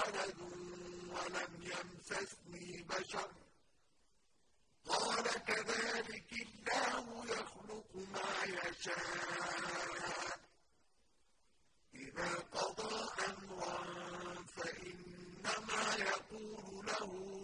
ولد وَلَمْ يَمْسَسْنِي بَشَرٌ ۖ. قَالَ كَذَٰلِكِ اللَّهُ يَخْلُقُ مَا يَشَاءُ ۚ. إِذَا قَضَىٰ أَمْرًا فَإِنَّمَا يَقُولُ لَهُ